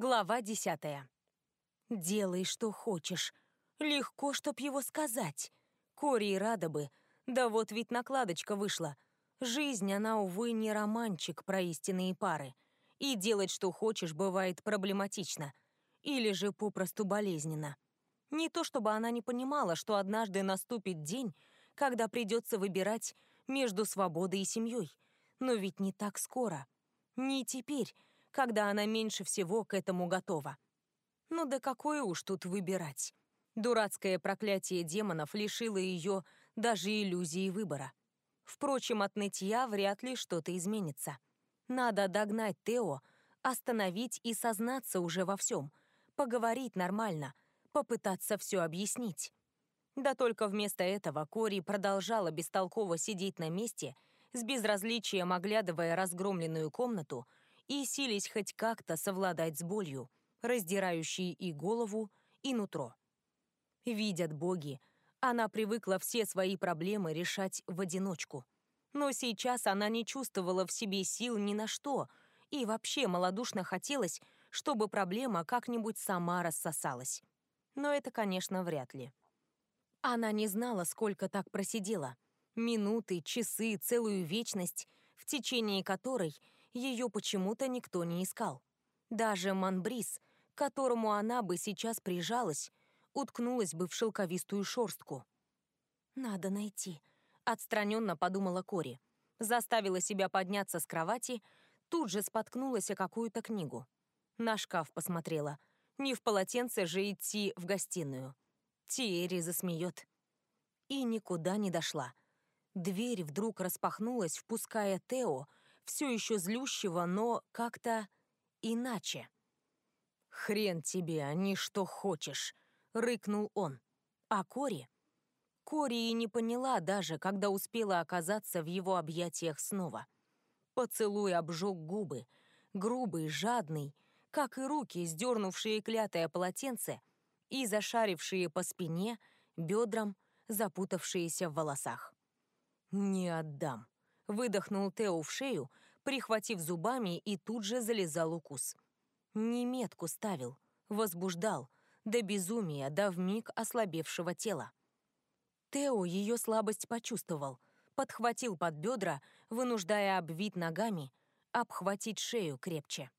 Глава десятая. «Делай, что хочешь. Легко, чтоб его сказать. Кори и рада бы. Да вот ведь накладочка вышла. Жизнь, она, увы, не романчик про истинные пары. И делать, что хочешь, бывает проблематично. Или же попросту болезненно. Не то чтобы она не понимала, что однажды наступит день, когда придется выбирать между свободой и семьей. Но ведь не так скоро. Не теперь, когда она меньше всего к этому готова. Ну да какое уж тут выбирать. Дурацкое проклятие демонов лишило ее даже иллюзии выбора. Впрочем, от нытья вряд ли что-то изменится. Надо догнать Тео, остановить и сознаться уже во всем, поговорить нормально, попытаться все объяснить. Да только вместо этого Кори продолжала бестолково сидеть на месте, с безразличием оглядывая разгромленную комнату и сились хоть как-то совладать с болью, раздирающей и голову, и нутро. Видят боги, она привыкла все свои проблемы решать в одиночку. Но сейчас она не чувствовала в себе сил ни на что, и вообще малодушно хотелось, чтобы проблема как-нибудь сама рассосалась. Но это, конечно, вряд ли. Она не знала, сколько так просидела. Минуты, часы, целую вечность, в течение которой ее почему-то никто не искал. Даже Манбрис, к которому она бы сейчас прижалась, уткнулась бы в шелковистую шорстку. «Надо найти», — отстраненно подумала Кори. Заставила себя подняться с кровати, тут же споткнулась о какую-то книгу. На шкаф посмотрела. Не в полотенце же идти в гостиную. Тиэри засмеет. И никуда не дошла. Дверь вдруг распахнулась, впуская Тео, все еще злющего, но как-то иначе. «Хрен тебе, а не что хочешь», — рыкнул он. А Кори? Кори и не поняла даже, когда успела оказаться в его объятиях снова. Поцелуй обжег губы, грубый, жадный, как и руки, сдернувшие клятое полотенце и зашарившие по спине, бедрам, запутавшиеся в волосах. «Не отдам», Выдохнул Тео в шею, прихватив зубами и тут же залезал укус. Не метку ставил, возбуждал, до безумия, до вмиг ослабевшего тела. Тео ее слабость почувствовал, подхватил под бедра, вынуждая обвить ногами, обхватить шею крепче.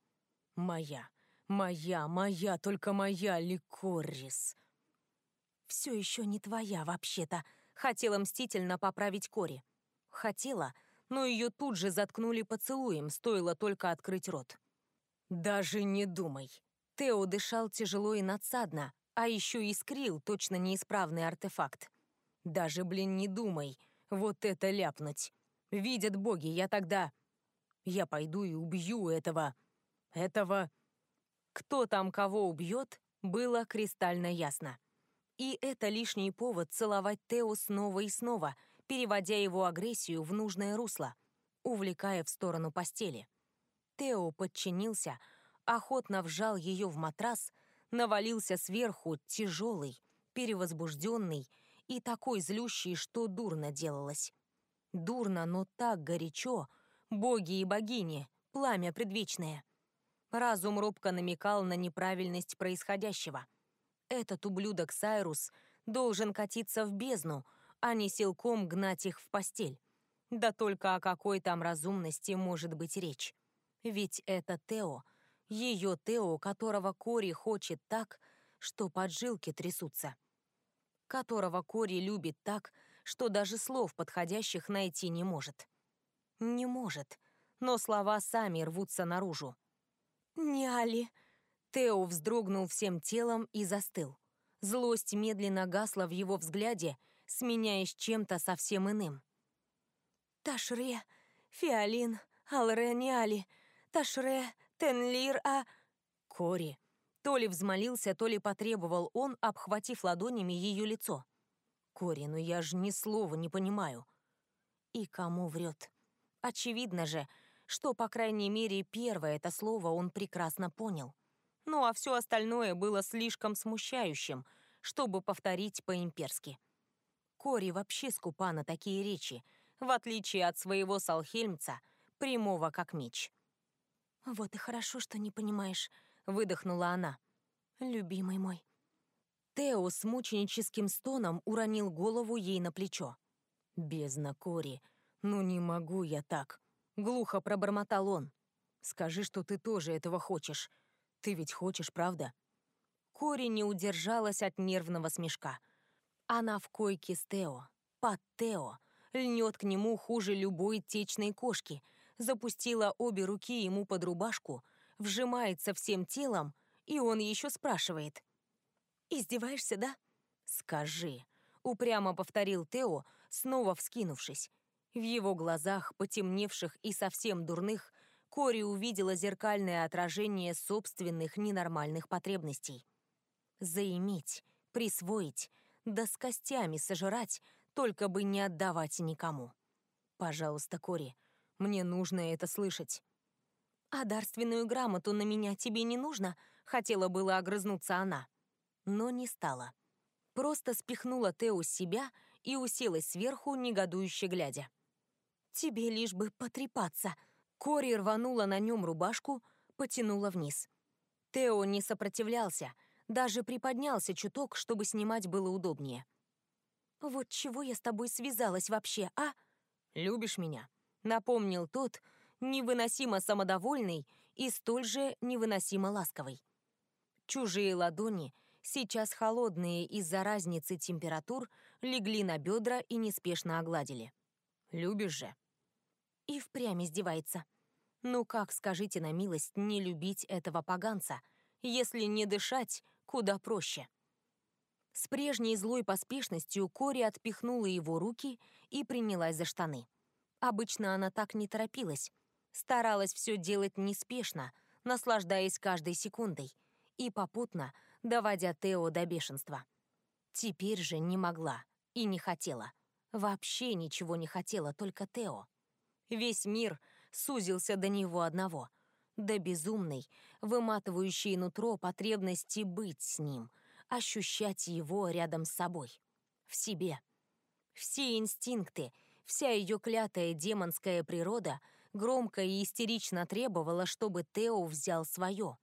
«Моя, моя, моя, только моя, Ликоррис!» «Все еще не твоя, вообще-то», — хотела мстительно поправить Кори. Хотела, но ее тут же заткнули поцелуем, стоило только открыть рот. «Даже не думай». Тео дышал тяжело и надсадно, а еще искрил точно неисправный артефакт. «Даже, блин, не думай, вот это ляпнуть. Видят боги, я тогда... Я пойду и убью этого... этого...» Кто там кого убьет, было кристально ясно. И это лишний повод целовать Тео снова и снова — переводя его агрессию в нужное русло, увлекая в сторону постели. Тео подчинился, охотно вжал ее в матрас, навалился сверху, тяжелый, перевозбужденный и такой злющий, что дурно делалось. Дурно, но так горячо, боги и богини, пламя предвечное. Разум робко намекал на неправильность происходящего. Этот ублюдок Сайрус должен катиться в бездну — а не силком гнать их в постель. Да только о какой там разумности может быть речь? Ведь это Тео, ее Тео, которого Кори хочет так, что поджилки трясутся. Которого Кори любит так, что даже слов подходящих найти не может. Не может, но слова сами рвутся наружу. «Не Али!» Тео вздрогнул всем телом и застыл. Злость медленно гасла в его взгляде, сменяясь чем-то совсем иным. «Ташре, Фиолин, Алре Ниали, Ташре, Тенлир, а...» «Кори». То ли взмолился, то ли потребовал он, обхватив ладонями ее лицо. «Кори, ну я же ни слова не понимаю». И кому врет? Очевидно же, что, по крайней мере, первое это слово он прекрасно понял. Ну а все остальное было слишком смущающим, чтобы повторить по-имперски. Кори вообще скупа на такие речи, в отличие от своего салхельмца, прямого как меч. «Вот и хорошо, что не понимаешь», — выдохнула она. «Любимый мой». Тео с мученическим стоном уронил голову ей на плечо. «Бездна Кори, ну не могу я так», — глухо пробормотал он. «Скажи, что ты тоже этого хочешь. Ты ведь хочешь, правда?» Кори не удержалась от нервного смешка. Она в койке с Тео, под Тео, льнет к нему хуже любой течной кошки, запустила обе руки ему под рубашку, вжимается всем телом, и он еще спрашивает. «Издеваешься, да?» «Скажи», — упрямо повторил Тео, снова вскинувшись. В его глазах, потемневших и совсем дурных, Кори увидела зеркальное отражение собственных ненормальных потребностей. Заиметь, присвоить, да с костями сожрать, только бы не отдавать никому. Пожалуйста, Кори, мне нужно это слышать. А дарственную грамоту на меня тебе не нужно? Хотела было огрызнуться она. Но не стала. Просто спихнула Тео с себя и уселась сверху, негодующе глядя. «Тебе лишь бы потрепаться», Кори рванула на нем рубашку, потянула вниз. Тео не сопротивлялся, даже приподнялся чуток, чтобы снимать было удобнее. «Вот чего я с тобой связалась вообще, а?» «Любишь меня?» — напомнил тот, невыносимо самодовольный и столь же невыносимо ласковый. Чужие ладони, сейчас холодные из-за разницы температур, легли на бедра и неспешно огладили. «Любишь же?» И впрямь издевается. Ну как, скажите на милость, не любить этого поганца, если не дышать, куда проще? С прежней злой поспешностью Кори отпихнула его руки и принялась за штаны. Обычно она так не торопилась, старалась все делать неспешно, наслаждаясь каждой секундой и попутно доводя Тео до бешенства. Теперь же не могла и не хотела. Вообще ничего не хотела, только Тео. Весь мир сузился до него одного, до безумной, выматывающей нутро потребности быть с ним, ощущать его рядом с собой, в себе. Все инстинкты, вся ее клятая демонская природа громко и истерично требовала, чтобы Тео взял свое,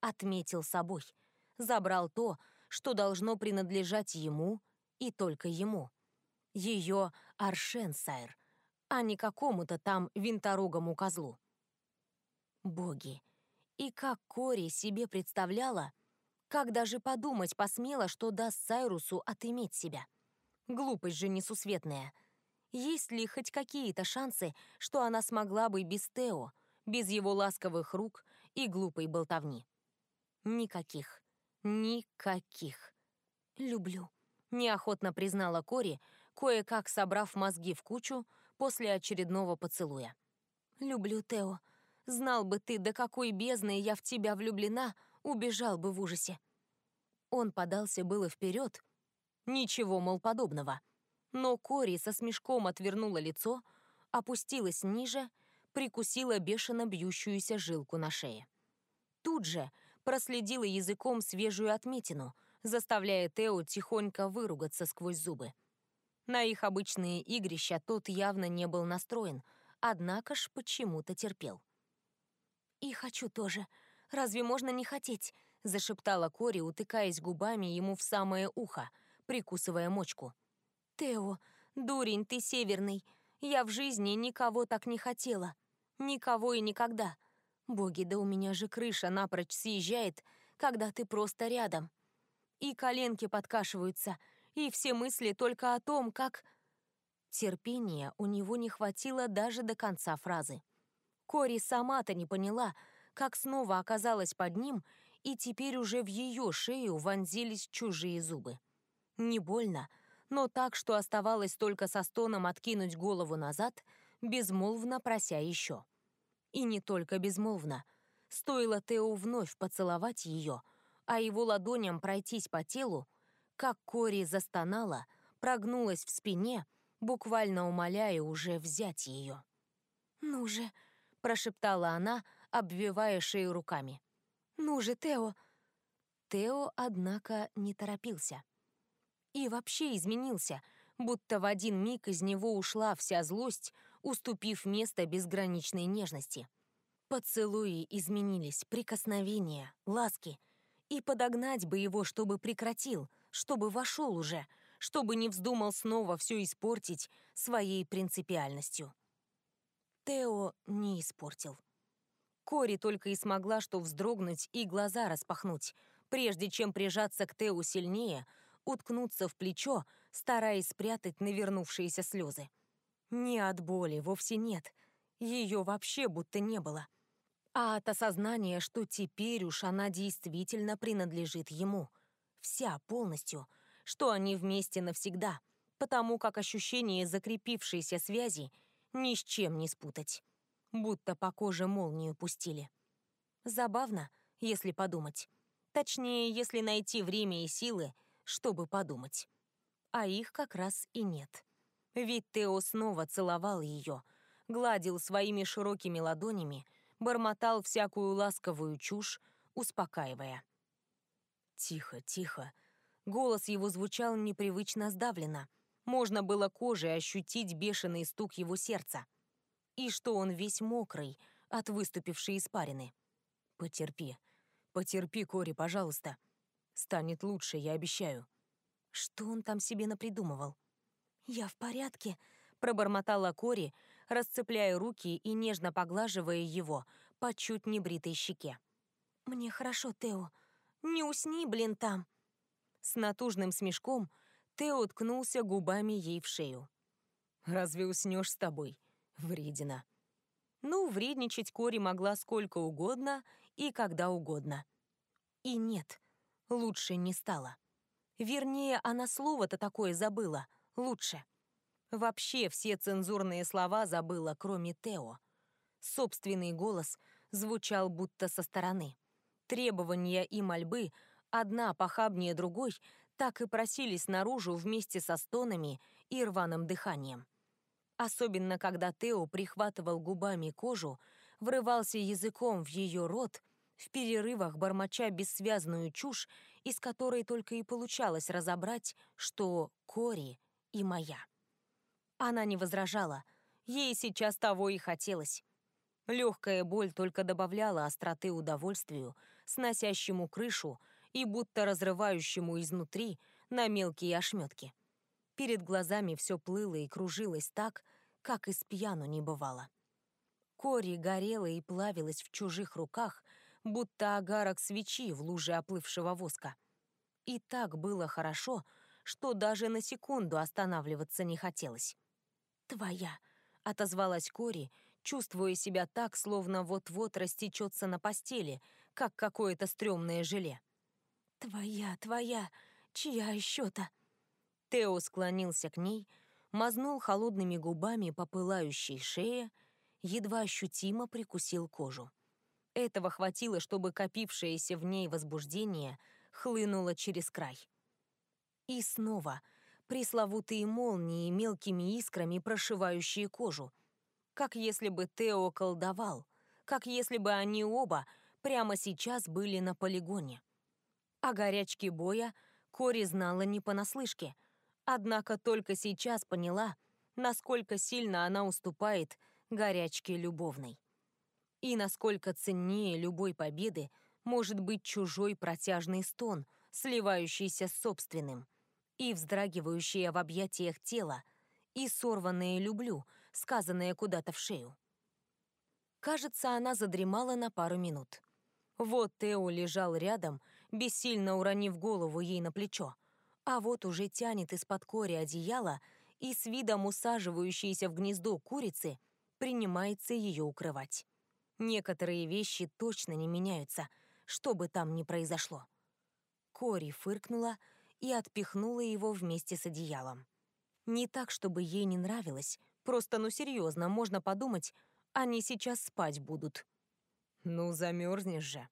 отметил собой, забрал то, что должно принадлежать ему и только ему. Ее Аршенсайр — а не какому-то там винторогому козлу. Боги, и как Кори себе представляла, как даже подумать посмела, что даст Сайрусу отыметь себя. Глупость же несусветная. Есть ли хоть какие-то шансы, что она смогла бы без Тео, без его ласковых рук и глупой болтовни? Никаких. Никаких. «Люблю», — неохотно признала Кори, кое-как собрав мозги в кучу, после очередного поцелуя. «Люблю, Тео. Знал бы ты, до какой бездны я в тебя влюблена, убежал бы в ужасе». Он подался было вперед. Ничего, мол, подобного. Но Кори со смешком отвернула лицо, опустилась ниже, прикусила бешено бьющуюся жилку на шее. Тут же проследила языком свежую отметину, заставляя Тео тихонько выругаться сквозь зубы. На их обычные игрища тот явно не был настроен, однако ж почему-то терпел. «И хочу тоже. Разве можно не хотеть?» — зашептала Кори, утыкаясь губами ему в самое ухо, прикусывая мочку. «Тео, дурень ты северный. Я в жизни никого так не хотела. Никого и никогда. Боги, да у меня же крыша напрочь съезжает, когда ты просто рядом. И коленки подкашиваются, и все мысли только о том, как... Терпения у него не хватило даже до конца фразы. Кори сама-то не поняла, как снова оказалась под ним, и теперь уже в ее шею вонзились чужие зубы. Не больно, но так, что оставалось только со стоном откинуть голову назад, безмолвно прося еще. И не только безмолвно. Стоило Тео вновь поцеловать ее, а его ладоням пройтись по телу, как Кори застонала, прогнулась в спине, буквально умоляя уже взять ее. «Ну же!» — прошептала она, обвивая шею руками. «Ну же, Тео!» Тео, однако, не торопился. И вообще изменился, будто в один миг из него ушла вся злость, уступив место безграничной нежности. Поцелуи изменились, прикосновения, ласки. И подогнать бы его, чтобы прекратил, чтобы вошел уже, чтобы не вздумал снова все испортить своей принципиальностью. Тео не испортил. Кори только и смогла что вздрогнуть и глаза распахнуть, прежде чем прижаться к Тео сильнее, уткнуться в плечо, стараясь спрятать навернувшиеся слезы. Не от боли, вовсе нет. Ее вообще будто не было. А от осознания, что теперь уж она действительно принадлежит ему. Вся, полностью. Что они вместе навсегда. Потому как ощущение закрепившейся связи ни с чем не спутать. Будто по коже молнию пустили. Забавно, если подумать. Точнее, если найти время и силы, чтобы подумать. А их как раз и нет. Ведь Тео снова целовал ее, гладил своими широкими ладонями, бормотал всякую ласковую чушь, успокаивая. «Тихо, тихо». Голос его звучал непривычно сдавленно. Можно было кожей ощутить бешеный стук его сердца. И что он весь мокрый от выступившей испарины. «Потерпи. Потерпи, Кори, пожалуйста. Станет лучше, я обещаю». Что он там себе напридумывал? «Я в порядке», — пробормотала Кори, расцепляя руки и нежно поглаживая его по чуть небритой щеке. «Мне хорошо, Тео. Не усни, блин, там». С натужным смешком Тео ткнулся губами ей в шею. «Разве уснешь с тобой, вредина?» Ну, вредничать Кори могла сколько угодно и когда угодно. И нет, лучше не стало. Вернее, она слово-то такое забыла — лучше. Вообще все цензурные слова забыла, кроме Тео. Собственный голос звучал будто со стороны. Требования и мольбы, одна похабнее другой, так и просились наружу вместе со стонами и рваным дыханием. Особенно, когда Тео прихватывал губами кожу, врывался языком в ее рот, в перерывах бормоча бессвязную чушь, из которой только и получалось разобрать, что Кори и моя. Она не возражала. Ей сейчас того и хотелось. Легкая боль только добавляла остроты удовольствию, сносящему крышу и будто разрывающему изнутри на мелкие ошметки. Перед глазами все плыло и кружилось так, как из пьяну не бывало. Кори горела и плавилась в чужих руках, будто агарок свечи в луже оплывшего воска. И так было хорошо, что даже на секунду останавливаться не хотелось. «Твоя», — отозвалась Кори, чувствуя себя так, словно вот-вот растечется на постели, как какое-то стрёмное желе. «Твоя, твоя, чья еще-то?» Тео склонился к ней, мазнул холодными губами по пылающей шее, едва ощутимо прикусил кожу. Этого хватило, чтобы копившееся в ней возбуждение хлынуло через край. И снова пресловутые молнии мелкими искрами, прошивающие кожу. Как если бы Тео колдовал, как если бы они оба прямо сейчас были на полигоне. О горячке боя Кори знала не понаслышке, однако только сейчас поняла, насколько сильно она уступает горячке любовной. И насколько ценнее любой победы может быть чужой протяжный стон, сливающийся с собственным – и вздрагивающее в объятиях тело, и сорванное «люблю», сказанное куда-то в шею. Кажется, она задремала на пару минут. Вот Тео лежал рядом, бессильно уронив голову ей на плечо, а вот уже тянет из-под кори одеяло и с видом усаживающейся в гнездо курицы принимается ее укрывать. Некоторые вещи точно не меняются, что бы там ни произошло. Кори фыркнула, и отпихнула его вместе с одеялом. Не так, чтобы ей не нравилось, просто, ну серьезно, можно подумать, они сейчас спать будут. Ну, замерзнешь же.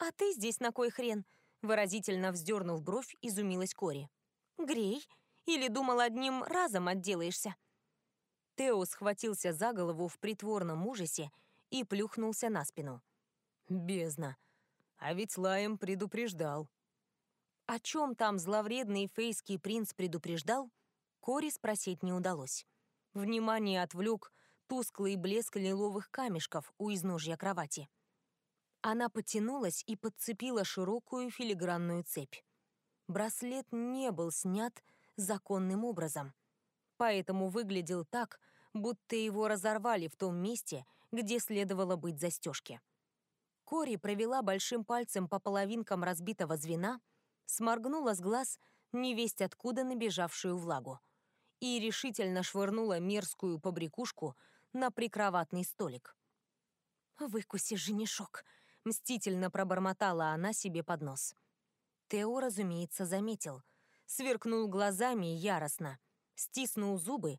А ты здесь на кой хрен? Выразительно вздернув бровь, изумилась Кори. Грей? Или думал, одним разом отделаешься? Тео схватился за голову в притворном ужасе и плюхнулся на спину. Бездна. А ведь Лаем предупреждал. О чем там зловредный фейский принц предупреждал, Кори спросить не удалось. Внимание отвлек тусклый блеск лиловых камешков у изножья кровати. Она потянулась и подцепила широкую филигранную цепь. Браслет не был снят законным образом, поэтому выглядел так, будто его разорвали в том месте, где следовало быть застежки. Кори провела большим пальцем по половинкам разбитого звена, сморгнула с глаз невесть откуда набежавшую влагу и решительно швырнула мерзкую побрякушку на прикроватный столик. «Выкуси, женишок!» — мстительно пробормотала она себе под нос. Тео, разумеется, заметил. Сверкнул глазами яростно, стиснул зубы.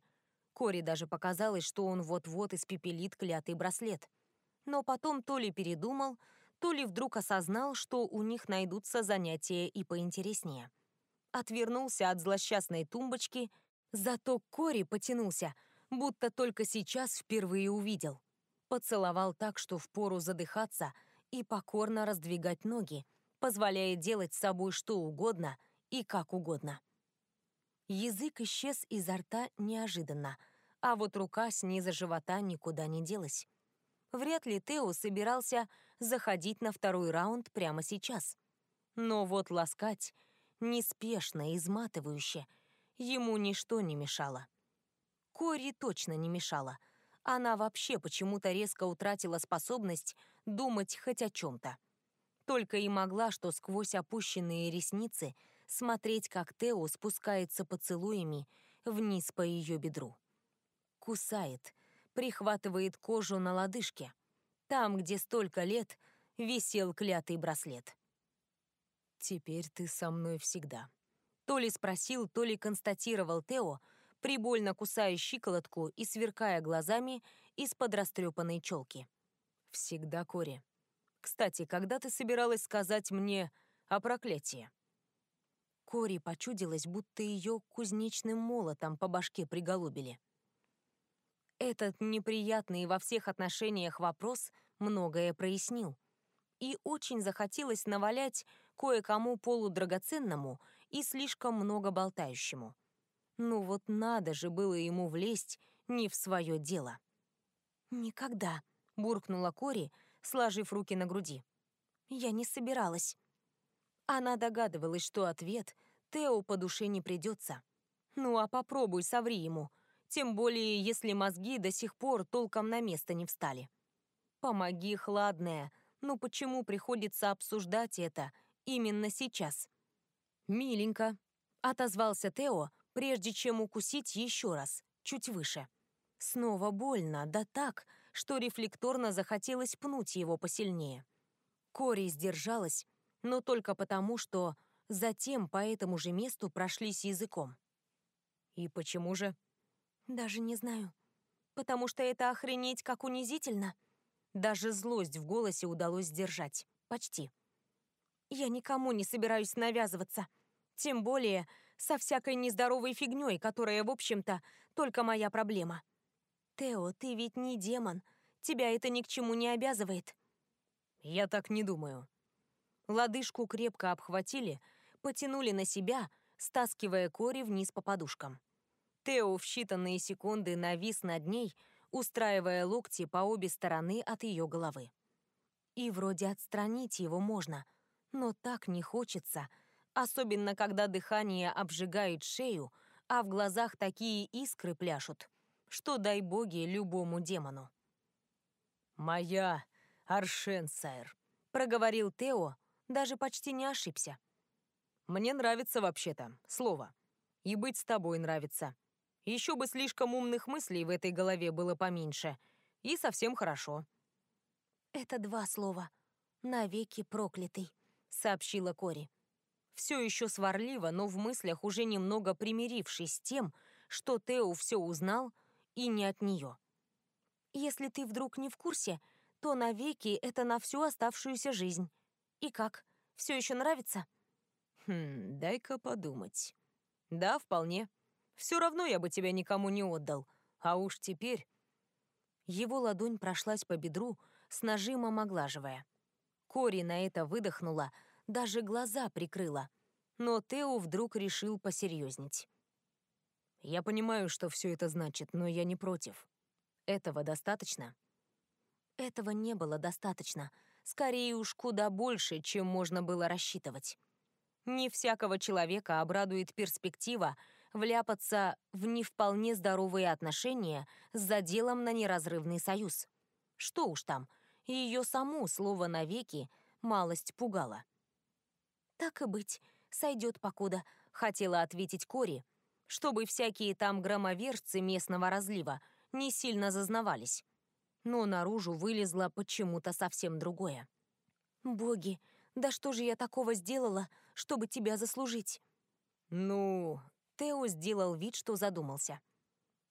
Кори даже показалось, что он вот-вот испепелит клятый браслет. Но потом то ли передумал, то ли вдруг осознал, что у них найдутся занятия и поинтереснее. Отвернулся от злосчастной тумбочки, зато Кори потянулся, будто только сейчас впервые увидел. Поцеловал так, что впору задыхаться — и покорно раздвигать ноги, позволяя делать с собой что угодно и как угодно. Язык исчез изо рта неожиданно, а вот рука снизу живота никуда не делась. Вряд ли Тео собирался заходить на второй раунд прямо сейчас. Но вот ласкать, неспешно, изматывающе, ему ничто не мешало. Кори точно не мешало — она вообще почему-то резко утратила способность думать хоть о чем-то. Только и могла, что сквозь опущенные ресницы смотреть, как Тео спускается поцелуями вниз по ее бедру. Кусает, прихватывает кожу на лодыжке, там, где столько лет висел клятый браслет. «Теперь ты со мной всегда», — то ли спросил, то ли констатировал Тео, прибольно кусая щиколотку и сверкая глазами из-под растрепанной челки. «Всегда Кори. Кстати, когда ты собиралась сказать мне о проклятии?» Кори почудилась, будто ее кузнечным молотом по башке приголубили. Этот неприятный во всех отношениях вопрос многое прояснил. И очень захотелось навалять кое-кому полудрагоценному и слишком много болтающему. Ну вот надо же было ему влезть не в свое дело. «Никогда», — буркнула Кори, сложив руки на груди. «Я не собиралась». Она догадывалась, что ответ Тео по душе не придется. Ну а попробуй соври ему, тем более если мозги до сих пор толком на место не встали. Помоги, хладная, ну почему приходится обсуждать это именно сейчас? «Миленько», — отозвался Тео, прежде чем укусить еще раз, чуть выше. Снова больно, да так, что рефлекторно захотелось пнуть его посильнее. Кори сдержалась, но только потому, что затем по этому же месту прошлись языком. «И почему же?» «Даже не знаю. Потому что это охренеть как унизительно». Даже злость в голосе удалось сдержать. Почти. «Я никому не собираюсь навязываться. Тем более со всякой нездоровой фигней, которая, в общем-то, только моя проблема. Тео, ты ведь не демон. Тебя это ни к чему не обязывает. Я так не думаю. Лодыжку крепко обхватили, потянули на себя, стаскивая Кори вниз по подушкам. Тео в считанные секунды навис над ней, устраивая локти по обе стороны от ее головы. И вроде отстранить его можно, но так не хочется — Особенно, когда дыхание обжигает шею, а в глазах такие искры пляшут, что дай боги любому демону. «Моя Аршен, сэр», — проговорил Тео, даже почти не ошибся. «Мне нравится вообще-то, слово. И быть с тобой нравится. Еще бы слишком умных мыслей в этой голове было поменьше. И совсем хорошо». «Это два слова. Навеки проклятый», — сообщила Кори все еще сварливо, но в мыслях уже немного примирившись с тем, что Тео все узнал и не от нее. «Если ты вдруг не в курсе, то навеки это на всю оставшуюся жизнь. И как, все еще нравится?» «Хм, дай-ка подумать. Да, вполне. Все равно я бы тебя никому не отдал. А уж теперь...» Его ладонь прошлась по бедру, с нажимом оглаживая. Кори на это выдохнула, даже глаза прикрыла. Но Тео вдруг решил посерьезнеть. «Я понимаю, что все это значит, но я не против. Этого достаточно? Этого не было достаточно. Скорее уж куда больше, чем можно было рассчитывать. Не всякого человека обрадует перспектива вляпаться в не вполне здоровые отношения с заделом на неразрывный союз. Что уж там, ее саму слово «навеки» малость пугало. «Так и быть, сойдет покуда», — хотела ответить Кори, чтобы всякие там громовержцы местного разлива не сильно зазнавались. Но наружу вылезло почему-то совсем другое. «Боги, да что же я такого сделала, чтобы тебя заслужить?» «Ну...» — Тео сделал вид, что задумался.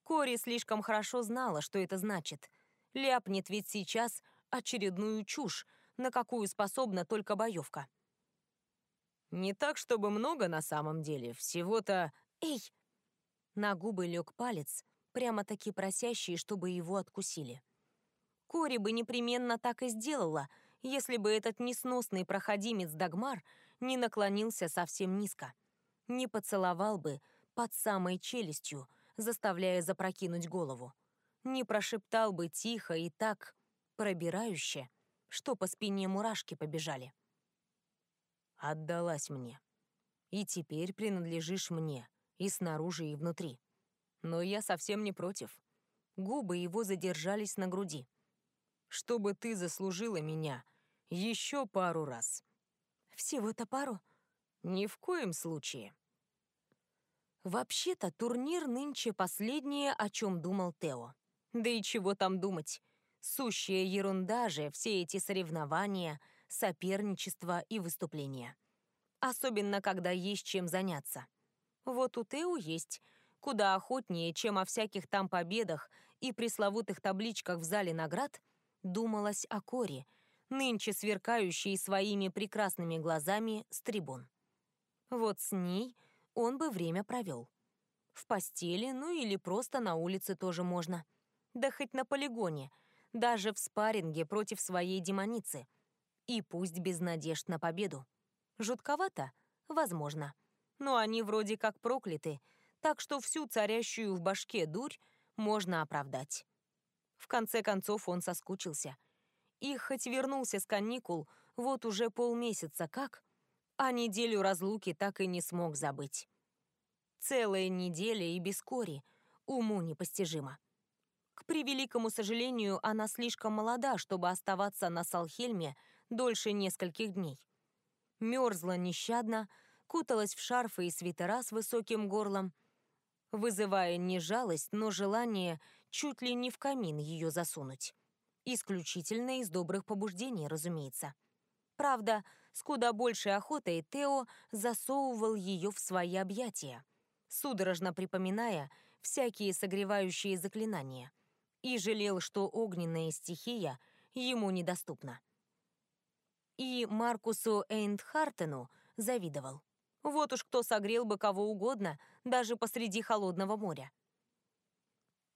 Кори слишком хорошо знала, что это значит. Ляпнет ведь сейчас очередную чушь, на какую способна только боевка. «Не так, чтобы много на самом деле, всего-то...» «Эй!» На губы лег палец, прямо-таки просящий, чтобы его откусили. Кори бы непременно так и сделала, если бы этот несносный проходимец Дагмар не наклонился совсем низко. Не поцеловал бы под самой челюстью, заставляя запрокинуть голову. Не прошептал бы тихо и так пробирающе, что по спине мурашки побежали. «Отдалась мне. И теперь принадлежишь мне, и снаружи, и внутри. Но я совсем не против». Губы его задержались на груди. «Чтобы ты заслужила меня еще пару раз». «Всего-то пару?» «Ни в коем случае». Вообще-то турнир нынче последнее, о чем думал Тео. Да и чего там думать? Сущая ерунда же все эти соревнования, соперничество и выступления. Особенно, когда есть чем заняться. Вот у Тео есть. Куда охотнее, чем о всяких там победах и пресловутых табличках в зале наград, думалось о Коре, нынче сверкающей своими прекрасными глазами с трибун. Вот с ней он бы время провел. В постели, ну или просто на улице тоже можно. Да хоть на полигоне, даже в спарринге против своей демоницы. И пусть без надежд на победу. Жутковато? Возможно. Но они вроде как прокляты, так что всю царящую в башке дурь можно оправдать. В конце концов он соскучился. И хоть вернулся с каникул вот уже полмесяца как, а неделю разлуки так и не смог забыть. Целая неделя и без кори, уму непостижимо. К превеликому сожалению, она слишком молода, чтобы оставаться на Салхельме дольше нескольких дней. Мерзла нещадно, куталась в шарфы и свитера с высоким горлом, вызывая не жалость, но желание чуть ли не в камин ее засунуть. Исключительно из добрых побуждений, разумеется. Правда, с куда большей охотой Тео засовывал ее в свои объятия, судорожно припоминая всякие согревающие заклинания, и жалел, что огненная стихия ему недоступна. И Маркусу Эйнтхартену завидовал. Вот уж кто согрел бы кого угодно, даже посреди холодного моря.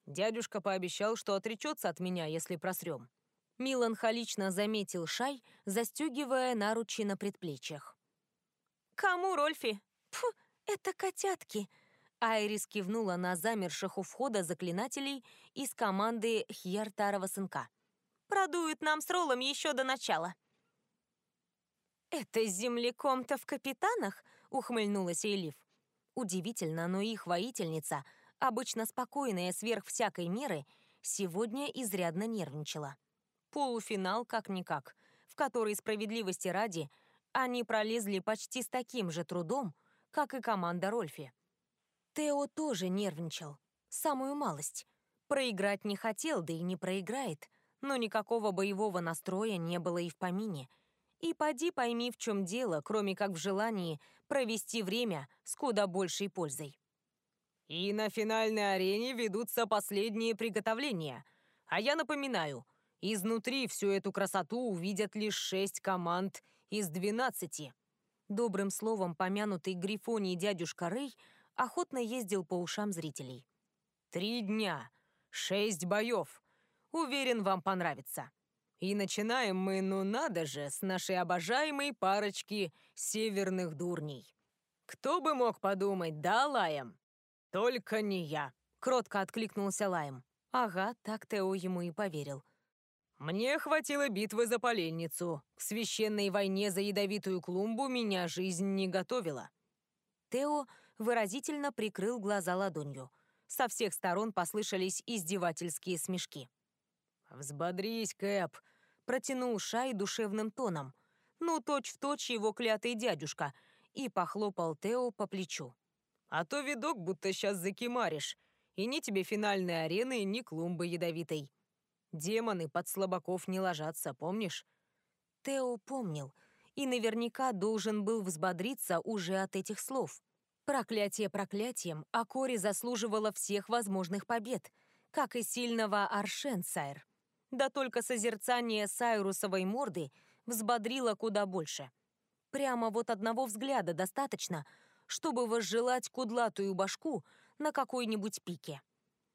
Дядюшка пообещал, что отречется от меня, если просрем. Меланхолично заметил Шай, застегивая наручи на предплечьях. «Кому, Рольфи?» «Пф, это котятки!» Айрис кивнула на замерших у входа заклинателей из команды Хьертарова сынка. «Продуют нам с Роллом еще до начала». «Это землеком-то в капитанах?» — ухмыльнулась Элиф. Удивительно, но их воительница, обычно спокойная сверх всякой меры, сегодня изрядно нервничала. Полуфинал как-никак, в который, справедливости ради, они пролезли почти с таким же трудом, как и команда Рольфи. Тео тоже нервничал. Самую малость. Проиграть не хотел, да и не проиграет. Но никакого боевого настроя не было и в помине. И поди пойми, в чем дело, кроме как в желании провести время с куда большей пользой. И на финальной арене ведутся последние приготовления. А я напоминаю, изнутри всю эту красоту увидят лишь шесть команд из двенадцати. Добрым словом помянутый Грифоний дядюшка Рэй охотно ездил по ушам зрителей. «Три дня, шесть боев. Уверен, вам понравится. И начинаем мы, ну надо же, с нашей обожаемой парочки северных дурней. Кто бы мог подумать, да, Лаем? Только не я», — кротко откликнулся Лаем. Ага, так Тео ему и поверил. «Мне хватило битвы за поленницу. К священной войне за ядовитую клумбу меня жизнь не готовила». Тео выразительно прикрыл глаза ладонью. Со всех сторон послышались издевательские смешки. «Взбодрись, Кэп», — протянул Шай душевным тоном. Ну, точь-в-точь его клятый дядюшка. И похлопал Тео по плечу. «А то видок, будто сейчас закимаришь. И ни тебе финальной арены, ни клумбы ядовитой. Демоны под слабаков не ложатся, помнишь?» Тео помнил. И наверняка должен был взбодриться уже от этих слов. Проклятие проклятием, а Кори заслуживала всех возможных побед, как и сильного Аршенсайр. Да только созерцание Сайрусовой морды взбодрило куда больше. Прямо вот одного взгляда достаточно, чтобы возжелать кудлатую башку на какой-нибудь пике.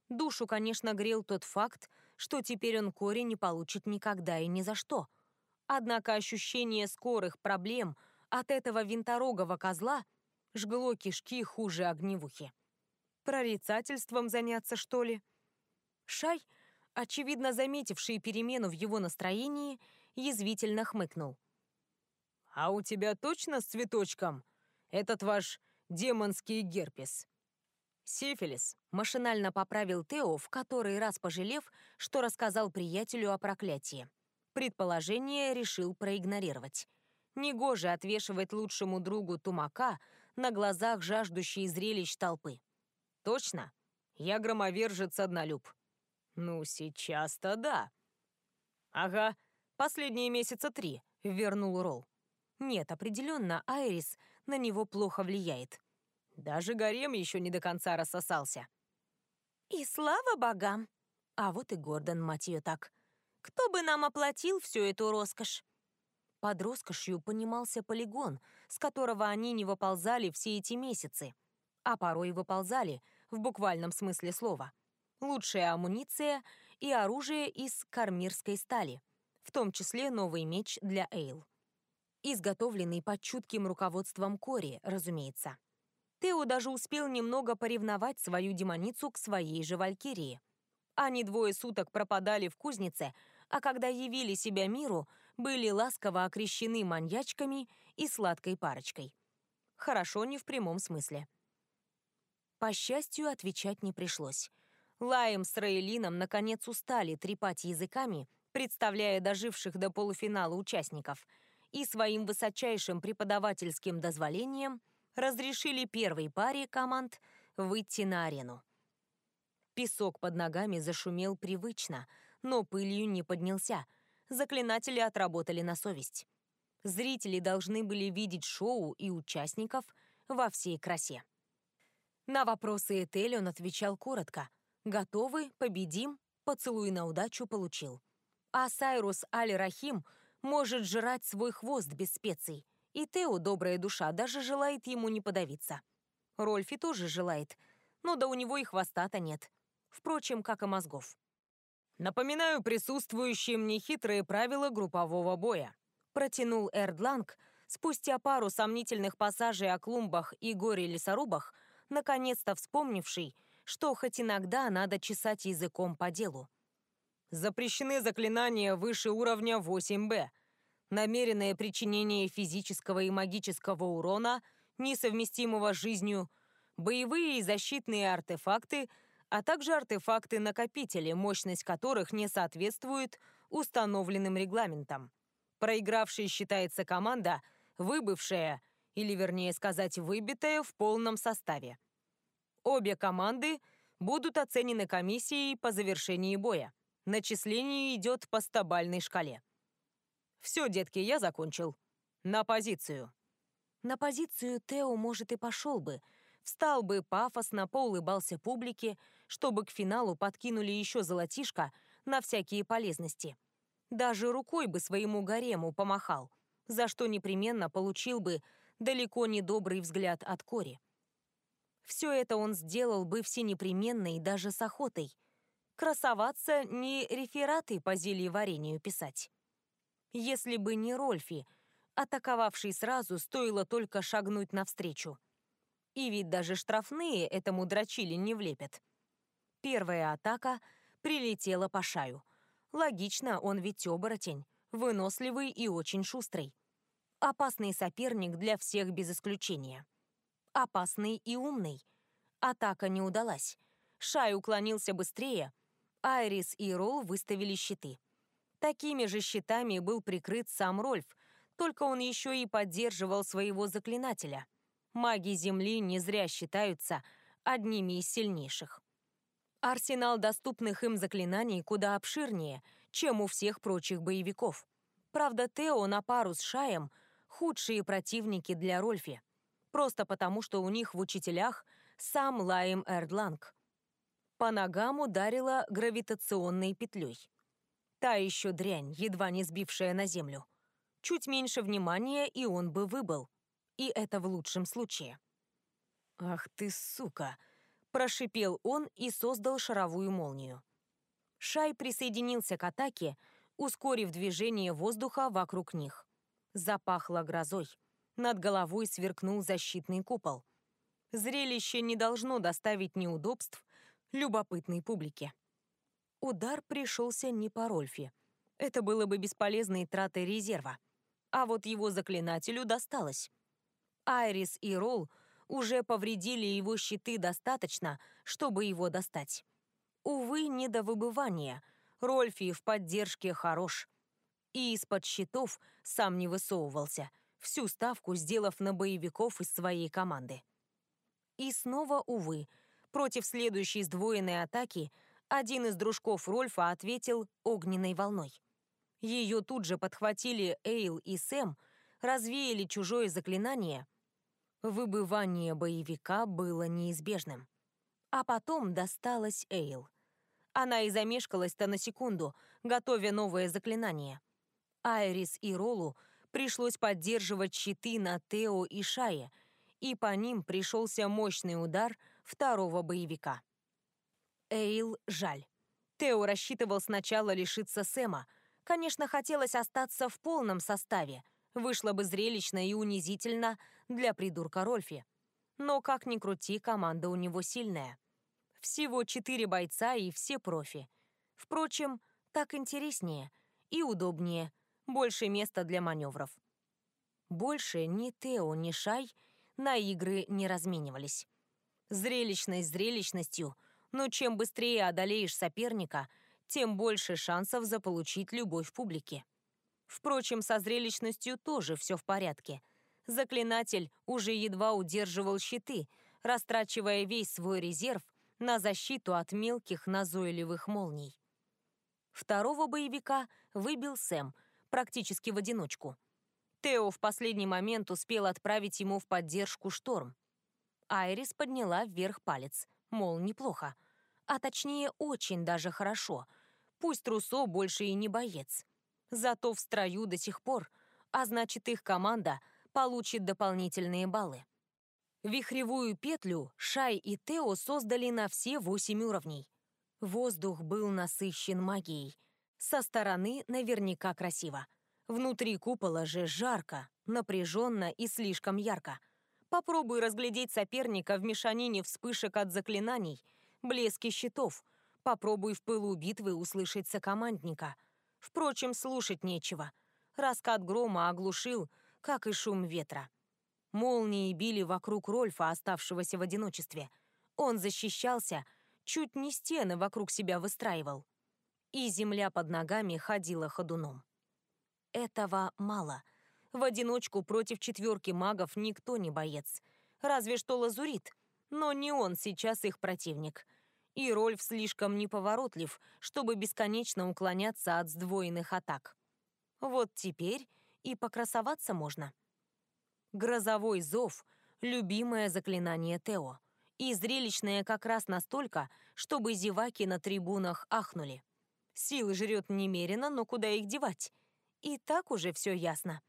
Душу, конечно, грел тот факт, что теперь он Кори не получит никогда и ни за что. Однако ощущение скорых проблем от этого винторогого козла — жгло кишки хуже огневухи. Прорицательством заняться, что ли? Шай, очевидно заметивший перемену в его настроении, язвительно хмыкнул. «А у тебя точно с цветочком этот ваш демонский герпес?» «Сифилис», — машинально поправил Тео, в который раз пожалев, что рассказал приятелю о проклятии. Предположение решил проигнорировать. Негоже отвешивать лучшему другу тумака на глазах жаждущей зрелищ толпы. «Точно? Я громовержец однолюб». «Ну, сейчас-то да». «Ага, последние месяца три», — вернул Ролл. Нет, определенно, Айрис на него плохо влияет. Даже гарем еще не до конца рассосался. И слава богам! А вот и Гордон, мать ее так. Кто бы нам оплатил всю эту роскошь? Под роскошью понимался полигон, с которого они не выползали все эти месяцы, а порой выползали, в буквальном смысле слова. Лучшая амуниция и оружие из кармирской стали, в том числе новый меч для Эйл. Изготовленный под чутким руководством Кори, разумеется. Тео даже успел немного поревновать свою демоницу к своей же Валькирии. Они двое суток пропадали в кузнице, а когда явили себя миру, были ласково окрещены маньячками и сладкой парочкой. Хорошо не в прямом смысле. По счастью, отвечать не пришлось. Лаем с Раэлином наконец устали трепать языками, представляя доживших до полуфинала участников, и своим высочайшим преподавательским дозволением разрешили первой паре команд выйти на арену. Песок под ногами зашумел привычно, но пылью не поднялся — заклинатели отработали на совесть. Зрители должны были видеть шоу и участников во всей красе. На вопросы Этель он отвечал коротко. «Готовы? Победим? Поцелуй на удачу получил». А Сайрус Аль-Рахим может жрать свой хвост без специй. И Тео, добрая душа, даже желает ему не подавиться. Рольфи тоже желает, но да у него и хвоста-то нет. Впрочем, как и мозгов. Напоминаю присутствующим нехитрые правила группового боя. Протянул Эрдланг, спустя пару сомнительных пассажей о клумбах и горе-лесорубах, наконец-то вспомнивший, что хоть иногда надо чесать языком по делу. Запрещены заклинания выше уровня 8Б. Намеренное причинение физического и магического урона, несовместимого с жизнью, боевые и защитные артефакты – а также артефакты-накопители, мощность которых не соответствует установленным регламентам. Проигравшей считается команда, выбывшая, или вернее сказать, выбитая в полном составе. Обе команды будут оценены комиссией по завершении боя. Начисление идет по стабальной шкале. Все, детки, я закончил. На позицию. На позицию Тео, может, и пошел бы, встал бы пафосно, поулыбался публике, чтобы к финалу подкинули еще золотишко на всякие полезности. Даже рукой бы своему гарему помахал, за что непременно получил бы далеко не добрый взгляд от Кори. Все это он сделал бы всенепременно и даже с охотой. Красоваться не рефераты по зельеварению писать. Если бы не Рольфи, атаковавший сразу, стоило только шагнуть навстречу. И ведь даже штрафные этому дрочили не влепят. Первая атака прилетела по шаю. Логично, он ведь оборотень, выносливый и очень шустрый. Опасный соперник для всех без исключения. Опасный и умный. Атака не удалась. Шай уклонился быстрее. Айрис и Ролл выставили щиты. Такими же щитами был прикрыт сам Рольф, только он еще и поддерживал своего заклинателя. Маги Земли не зря считаются одними из сильнейших. Арсенал доступных им заклинаний куда обширнее, чем у всех прочих боевиков. Правда, Тео на пару с Шаем — худшие противники для Рольфи. Просто потому, что у них в учителях сам Лаем Эрдланг. По ногам ударила гравитационной петлей. Та еще дрянь, едва не сбившая на землю. Чуть меньше внимания, и он бы выбыл. И это в лучшем случае. «Ах ты, сука!» – прошипел он и создал шаровую молнию. Шай присоединился к атаке, ускорив движение воздуха вокруг них. Запахло грозой. Над головой сверкнул защитный купол. Зрелище не должно доставить неудобств любопытной публике. Удар пришелся не по Рольфе. Это было бы бесполезной тратой резерва. А вот его заклинателю досталось. Айрис и Ролл уже повредили его щиты достаточно, чтобы его достать. Увы, не до выбывания. Рольфи в поддержке хорош. И из-под щитов сам не высовывался, всю ставку сделав на боевиков из своей команды. И снова, увы, против следующей сдвоенной атаки один из дружков Рольфа ответил огненной волной. Ее тут же подхватили Эйл и Сэм, развеяли чужое заклинание. Выбывание боевика было неизбежным. А потом досталась Эйл. Она и замешкалась-то на секунду, готовя новое заклинание. Айрис и Ролу пришлось поддерживать щиты на Тео и Шае, и по ним пришелся мощный удар второго боевика. Эйл жаль. Тео рассчитывал сначала лишиться Сэма. Конечно, хотелось остаться в полном составе. Вышло бы зрелищно и унизительно для придурка Рольфи. Но, как ни крути, команда у него сильная. Всего четыре бойца и все профи. Впрочем, так интереснее и удобнее. Больше места для маневров. Больше ни Тео, ни Шай на игры не разменивались. Зрелищность зрелищностью — но чем быстрее одолеешь соперника, тем больше шансов заполучить любовь публики. Впрочем, со зрелищностью тоже все в порядке. Заклинатель уже едва удерживал щиты, растрачивая весь свой резерв на защиту от мелких назойливых молний. Второго боевика выбил Сэм, практически в одиночку. Тео в последний момент успел отправить ему в поддержку шторм. Айрис подняла вверх палец – мол, неплохо. А точнее, очень даже хорошо. Пусть Руссо больше и не боец. Зато в строю до сих пор, а значит, их команда получит дополнительные баллы. Вихревую петлю Шай и Тео создали на все восемь уровней. Воздух был насыщен магией. Со стороны наверняка красиво. Внутри купола же жарко, напряженно и слишком ярко. Попробуй разглядеть соперника в мешанине вспышек от заклинаний, блески щитов. Попробуй в пылу битвы услышать сокомандника. Впрочем, слушать нечего. Раскат грома оглушил, как и шум ветра. Молнии били вокруг Рольфа, оставшегося в одиночестве. Он защищался, чуть не стены вокруг себя выстраивал. И земля под ногами ходила ходуном. Этого мало — в одиночку против четверки магов никто не боец. Разве что Лазурит. Но не он сейчас их противник. И Рольф слишком неповоротлив, чтобы бесконечно уклоняться от сдвоенных атак. Вот теперь и покрасоваться можно. Грозовой зов — любимое заклинание Тео. И зрелищное как раз настолько, чтобы зеваки на трибунах ахнули. Силы жрет немерено, но куда их девать? И так уже все ясно.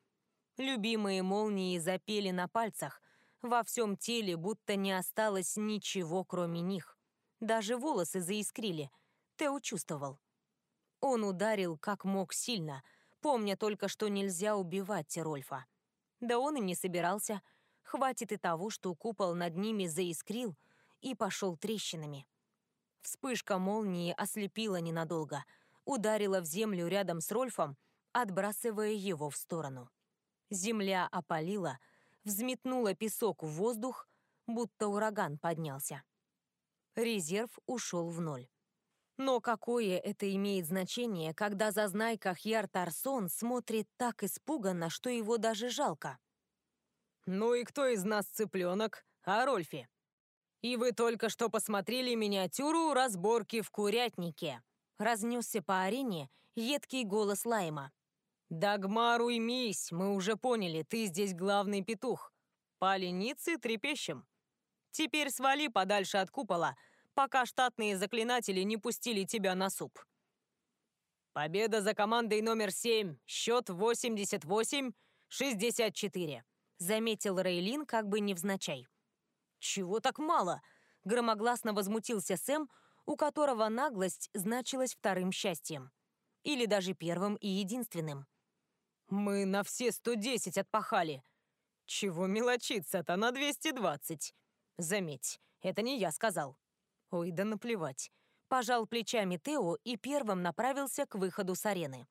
Любимые молнии запели на пальцах, во всем теле будто не осталось ничего, кроме них. Даже волосы заискрили. Тео чувствовал. Он ударил как мог сильно, помня только, что нельзя убивать Тирольфа. Да он и не собирался. Хватит и того, что купол над ними заискрил и пошел трещинами. Вспышка молнии ослепила ненадолго, ударила в землю рядом с Рольфом, отбрасывая его в сторону. Земля опалила, взметнула песок в воздух, будто ураган поднялся. Резерв ушел в ноль. Но какое это имеет значение, когда зазнайка Хьяр Тарсон смотрит так испуганно, что его даже жалко? «Ну и кто из нас цыпленок, а Рольфи? И вы только что посмотрели миниатюру разборки в курятнике», разнесся по арене едкий голос Лайма. «Дагмар, уймись, мы уже поняли, ты здесь главный петух. По ленице трепещем. Теперь свали подальше от купола, пока штатные заклинатели не пустили тебя на суп». «Победа за командой номер семь. Счет 88-64», заметил Рейлин как бы невзначай. «Чего так мало?» — громогласно возмутился Сэм, у которого наглость значилась вторым счастьем. Или даже первым и единственным. «Мы на все 110 отпахали. Чего мелочиться-то на 220? Заметь, это не я сказал». Ой, да наплевать. Пожал плечами Тео и первым направился к выходу с арены.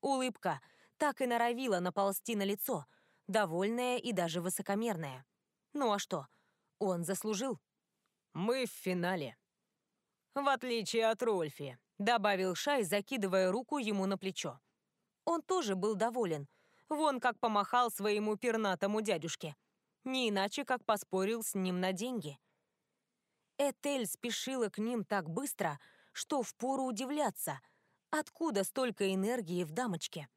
Улыбка так и норовила наползти на лицо, довольная и даже высокомерная. Ну а что? Он заслужил. «Мы в финале», «В отличие от Рольфи», — добавил Шай, закидывая руку ему на плечо. Он тоже был доволен. Вон как помахал своему пернатому дядюшке. Не иначе, как поспорил с ним на деньги. Этель спешила к ним так быстро, что впору удивляться, откуда столько энергии в дамочке.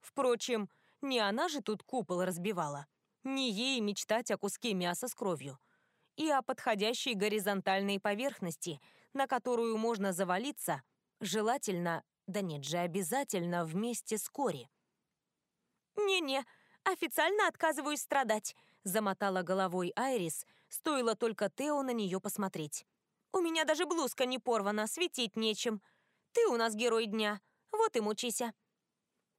Впрочем, не она же тут купол разбивала, не ей мечтать о куске мяса с кровью и о подходящей горизонтальной поверхности, на которую можно завалиться, желательно да нет же, обязательно вместе с Кори. «Не-не, официально отказываюсь страдать», — замотала головой Айрис, стоило только Тео на нее посмотреть. «У меня даже блузка не порвана, светить нечем. Ты у нас герой дня, вот и мучися».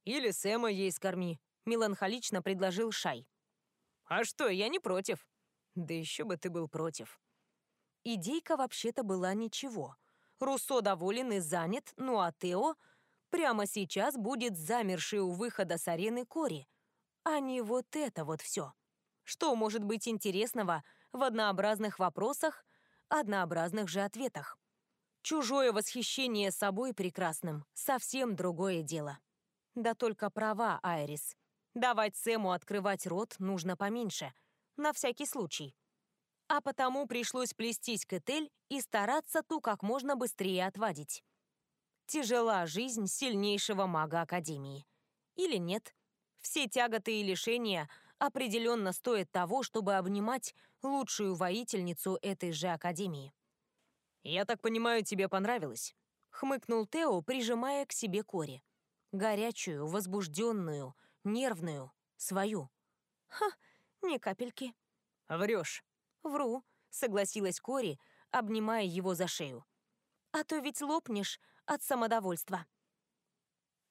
«Или Сэма ей скорми», — меланхолично предложил Шай. «А что, я не против». «Да еще бы ты был против». Идейка вообще-то была ничего — Руссо доволен и занят, ну а Тео прямо сейчас будет замерший у выхода с арены Кори. А не вот это вот все. Что может быть интересного в однообразных вопросах, однообразных же ответах? Чужое восхищение собой прекрасным — совсем другое дело. Да только права, Айрис. Давать Сэму открывать рот нужно поменьше, на всякий случай а потому пришлось плестись к Этель и стараться ту как можно быстрее отвадить. Тяжела жизнь сильнейшего мага Академии. Или нет? Все тяготы и лишения определенно стоят того, чтобы обнимать лучшую воительницу этой же Академии. «Я так понимаю, тебе понравилось?» — хмыкнул Тео, прижимая к себе Кори. Горячую, возбужденную, нервную, свою. «Ха, ни капельки». «Врешь», «Вру», — согласилась Кори, обнимая его за шею. «А то ведь лопнешь от самодовольства».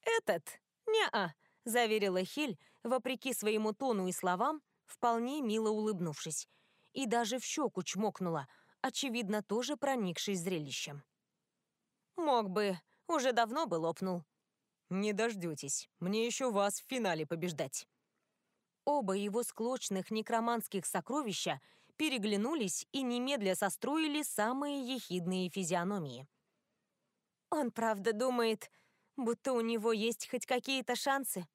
«Этот? Не-а», — заверила Хиль, вопреки своему тону и словам, вполне мило улыбнувшись, и даже в щеку чмокнула, очевидно, тоже проникшись зрелищем. «Мог бы, уже давно бы лопнул». «Не дождетесь, мне еще вас в финале побеждать». Оба его склочных некроманских сокровища переглянулись и немедля состроили самые ехидные физиономии. «Он правда думает, будто у него есть хоть какие-то шансы?»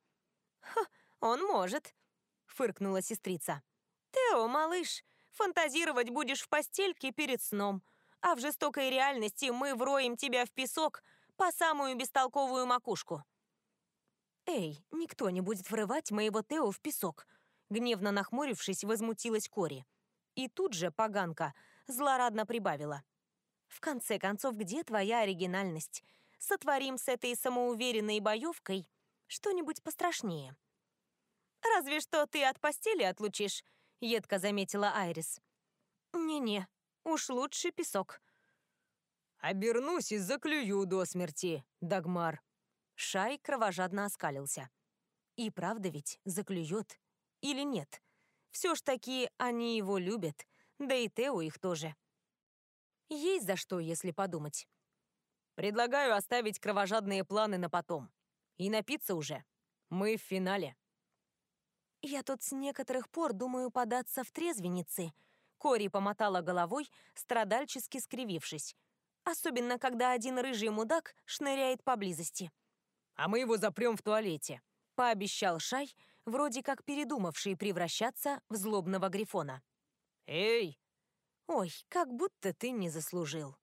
«Ха, он может», — фыркнула сестрица. «Тео, малыш, фантазировать будешь в постельке перед сном, а в жестокой реальности мы вроем тебя в песок по самую бестолковую макушку». «Эй, никто не будет врывать моего Тео в песок», — гневно нахмурившись, возмутилась Кори. И тут же поганка злорадно прибавила. «В конце концов, где твоя оригинальность? Сотворим с этой самоуверенной боевкой что-нибудь пострашнее». «Разве что ты от постели отлучишь», — едко заметила Айрис. «Не-не, уж лучше песок». «Обернусь и заклюю до смерти, Дагмар». Шай кровожадно оскалился. «И правда ведь заклюет? Или нет?» Все ж таки они его любят, да и Тео их тоже. Есть за что, если подумать. Предлагаю оставить кровожадные планы на потом. И напиться уже. Мы в финале. Я тут с некоторых пор думаю податься в трезвенницы. Кори помотала головой, страдальчески скривившись. Особенно, когда один рыжий мудак шныряет поблизости. А мы его запрем в туалете. Пообещал Шай, вроде как передумавший превращаться в злобного грифона. Эй! Ой, как будто ты не заслужил.